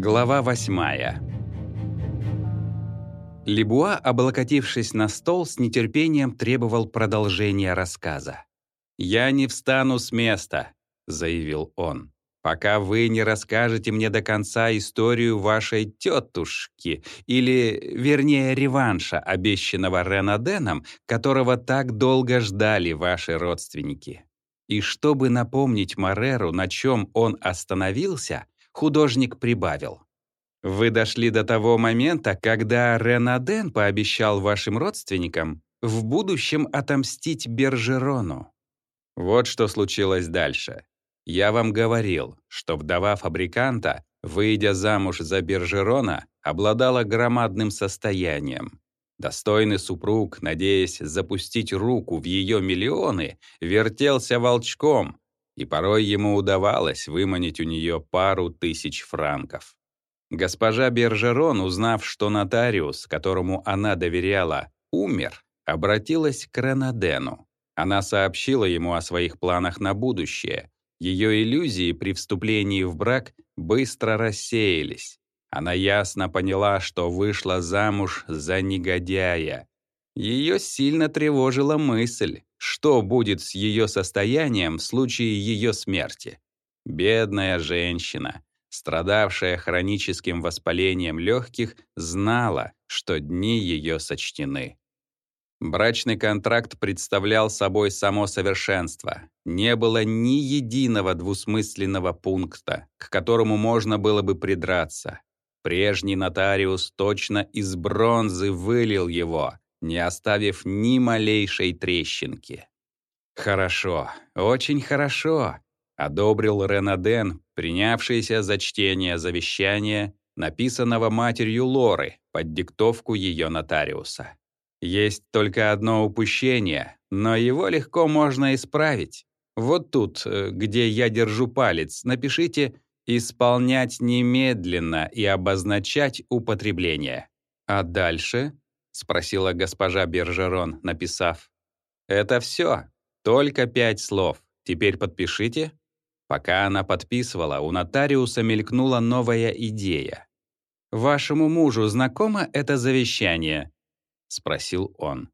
Глава восьмая. Лебуа, облокотившись на стол, с нетерпением требовал продолжения рассказа. «Я не встану с места», — заявил он, «пока вы не расскажете мне до конца историю вашей тетушки, или, вернее, реванша, обещанного Ренаденом, которого так долго ждали ваши родственники». И чтобы напомнить Мареру, на чем он остановился, художник прибавил. «Вы дошли до того момента, когда Ренаден пообещал вашим родственникам в будущем отомстить Бержерону. Вот что случилось дальше. Я вам говорил, что вдова фабриканта, выйдя замуж за Бержерона, обладала громадным состоянием. Достойный супруг, надеясь запустить руку в ее миллионы, вертелся волчком, и порой ему удавалось выманить у нее пару тысяч франков. Госпожа Бержерон, узнав, что нотариус, которому она доверяла, умер, обратилась к Ренадену. Она сообщила ему о своих планах на будущее. Ее иллюзии при вступлении в брак быстро рассеялись. Она ясно поняла, что вышла замуж за негодяя. Ее сильно тревожила мысль, что будет с ее состоянием в случае ее смерти. Бедная женщина, страдавшая хроническим воспалением легких, знала, что дни ее сочтены. Брачный контракт представлял собой само совершенство. Не было ни единого двусмысленного пункта, к которому можно было бы придраться. Прежний нотариус точно из бронзы вылил его, не оставив ни малейшей трещинки. «Хорошо, очень хорошо», — одобрил Ренаден, принявшийся за чтение завещания, написанного матерью Лоры под диктовку ее нотариуса. «Есть только одно упущение, но его легко можно исправить. Вот тут, э, где я держу палец, напишите Исполнять немедленно и обозначать употребление. А дальше? Спросила госпожа Бержерон, написав. Это все. Только пять слов. Теперь подпишите. Пока она подписывала, у нотариуса мелькнула новая идея. «Вашему мужу знакомо это завещание?» — спросил он.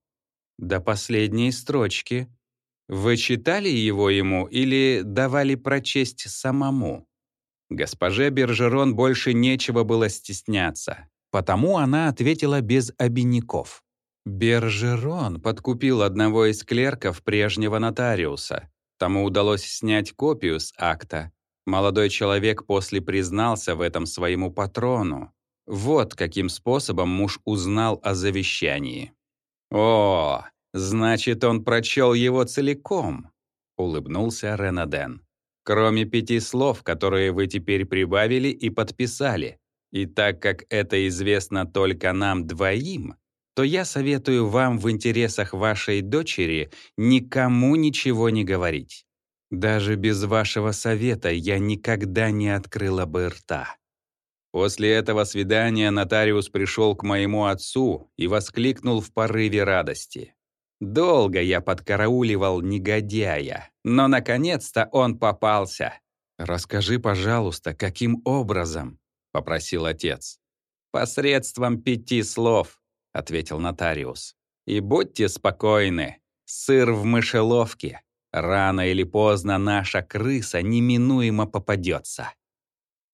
«До последней строчки. Вы читали его ему или давали прочесть самому?» Госпоже Бержерон больше нечего было стесняться, потому она ответила без обиняков. Бержерон подкупил одного из клерков прежнего нотариуса. Тому удалось снять копию с акта. Молодой человек после признался в этом своему патрону. Вот каким способом муж узнал о завещании. «О, значит, он прочел его целиком», — улыбнулся Ренаден кроме пяти слов, которые вы теперь прибавили и подписали. И так как это известно только нам двоим, то я советую вам в интересах вашей дочери никому ничего не говорить. Даже без вашего совета я никогда не открыла бы рта. После этого свидания нотариус пришел к моему отцу и воскликнул в порыве радости. Долго я подкарауливал негодяя, но наконец-то он попался. «Расскажи, пожалуйста, каким образом?» — попросил отец. «Посредством пяти слов», — ответил нотариус. «И будьте спокойны, сыр в мышеловке. Рано или поздно наша крыса неминуемо попадется».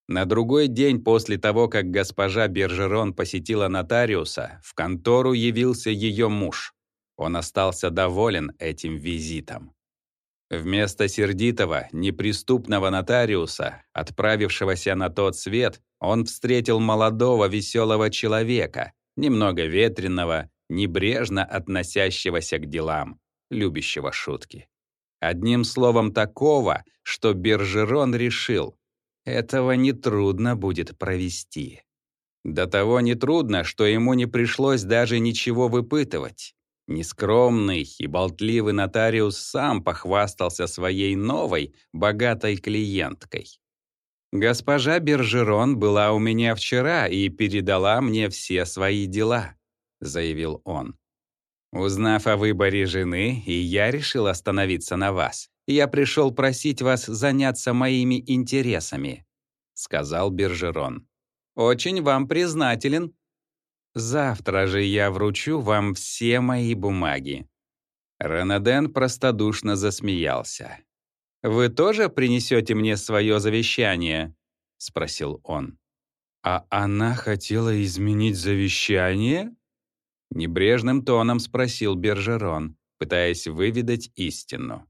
На другой день после того, как госпожа Бержерон посетила нотариуса, в контору явился ее муж. Он остался доволен этим визитом. Вместо сердитого, неприступного нотариуса, отправившегося на тот свет, он встретил молодого веселого человека, немного ветреного, небрежно относящегося к делам, любящего шутки. Одним словом такого, что Бержерон решил, этого нетрудно будет провести. До того нетрудно, что ему не пришлось даже ничего выпытывать. Нескромный и болтливый нотариус сам похвастался своей новой, богатой клиенткой. «Госпожа Бержерон была у меня вчера и передала мне все свои дела», — заявил он. «Узнав о выборе жены, и я решил остановиться на вас. Я пришел просить вас заняться моими интересами», — сказал Бержерон. Очень вам признателен. Завтра же я вручу вам все мои бумаги». Ранаден простодушно засмеялся. «Вы тоже принесете мне свое завещание?» — спросил он. «А она хотела изменить завещание?» Небрежным тоном спросил Бержерон, пытаясь выведать истину.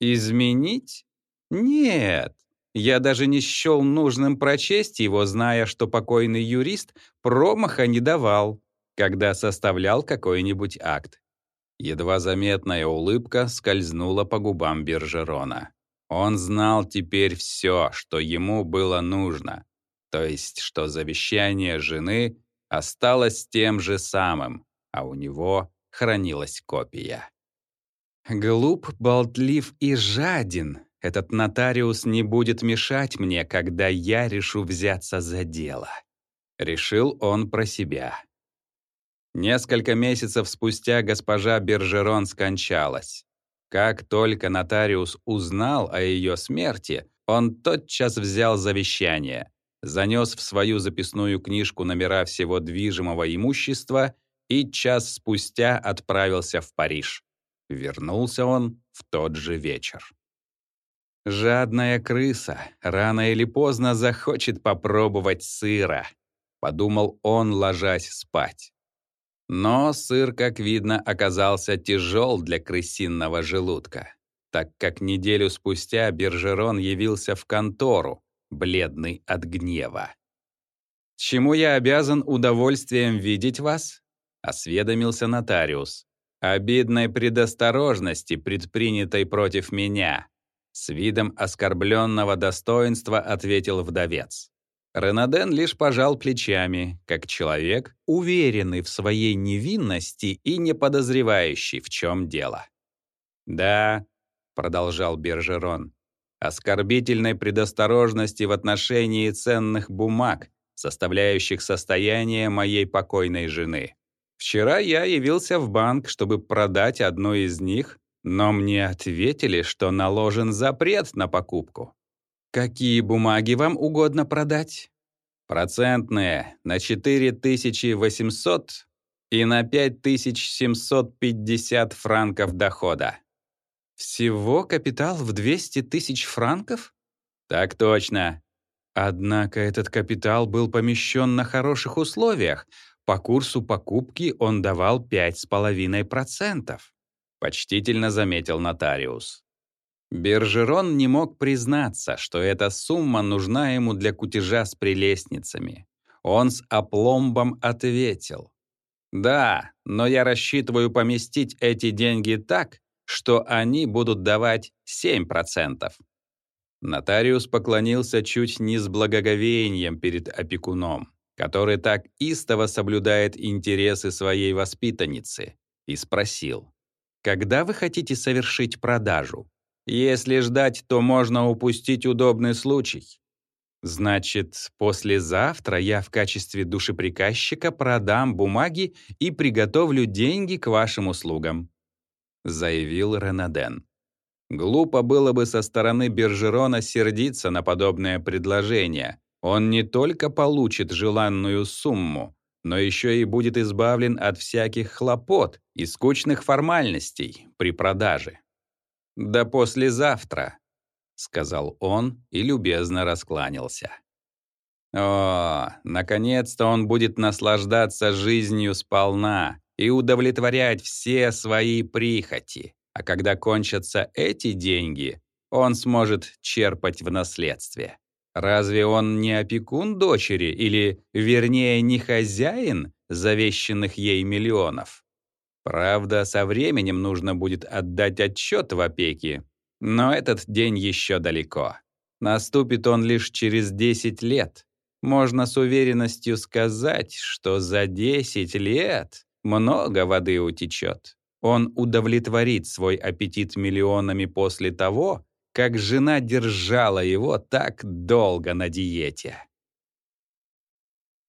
«Изменить? Нет. Я даже не счел нужным прочесть его, зная, что покойный юрист промаха не давал, когда составлял какой-нибудь акт. Едва заметная улыбка скользнула по губам Бержерона. Он знал теперь все, что ему было нужно, то есть, что завещание жены осталось тем же самым, а у него хранилась копия. Глуп, болтлив и жаден, этот нотариус не будет мешать мне, когда я решу взяться за дело. Решил он про себя. Несколько месяцев спустя госпожа Бержерон скончалась. Как только нотариус узнал о ее смерти, он тотчас взял завещание, занес в свою записную книжку номера всего движимого имущества и час спустя отправился в Париж. Вернулся он в тот же вечер. «Жадная крыса рано или поздно захочет попробовать сыра», — подумал он, ложась спать. Но сыр, как видно, оказался тяжел для крысиного желудка, так как неделю спустя Бержерон явился в контору, бледный от гнева. «Чему я обязан удовольствием видеть вас?» — осведомился нотариус. «Обидной предосторожности, предпринятой против меня», с видом оскорбленного достоинства ответил вдовец. Ренаден лишь пожал плечами, как человек, уверенный в своей невинности и не подозревающий, в чем дело. «Да», — продолжал Бержерон, «оскорбительной предосторожности в отношении ценных бумаг, составляющих состояние моей покойной жены. Вчера я явился в банк, чтобы продать одну из них но мне ответили, что наложен запрет на покупку. Какие бумаги вам угодно продать? Процентные на 4800 и на 5750 франков дохода. Всего капитал в 200 тысяч франков? Так точно. Однако этот капитал был помещен на хороших условиях. По курсу покупки он давал 5,5% почтительно заметил нотариус. Бержерон не мог признаться, что эта сумма нужна ему для кутежа с прелестницами. Он с опломбом ответил. «Да, но я рассчитываю поместить эти деньги так, что они будут давать 7%. Нотариус поклонился чуть не с благоговением перед опекуном, который так истово соблюдает интересы своей воспитанницы, и спросил. Когда вы хотите совершить продажу? Если ждать, то можно упустить удобный случай. Значит, послезавтра я в качестве душеприказчика продам бумаги и приготовлю деньги к вашим услугам», — заявил Ренаден. Глупо было бы со стороны Бержерона сердиться на подобное предложение. Он не только получит желанную сумму, но еще и будет избавлен от всяких хлопот и скучных формальностей при продаже. «Да послезавтра», — сказал он и любезно раскланялся. О, наконец-то он будет наслаждаться жизнью сполна и удовлетворять все свои прихоти. А когда кончатся эти деньги, он сможет черпать в наследстве. Разве он не опекун дочери или, вернее, не хозяин завещанных ей миллионов? Правда, со временем нужно будет отдать отчет в опеке, но этот день еще далеко. Наступит он лишь через 10 лет. Можно с уверенностью сказать, что за 10 лет много воды утечет. Он удовлетворит свой аппетит миллионами после того, как жена держала его так долго на диете.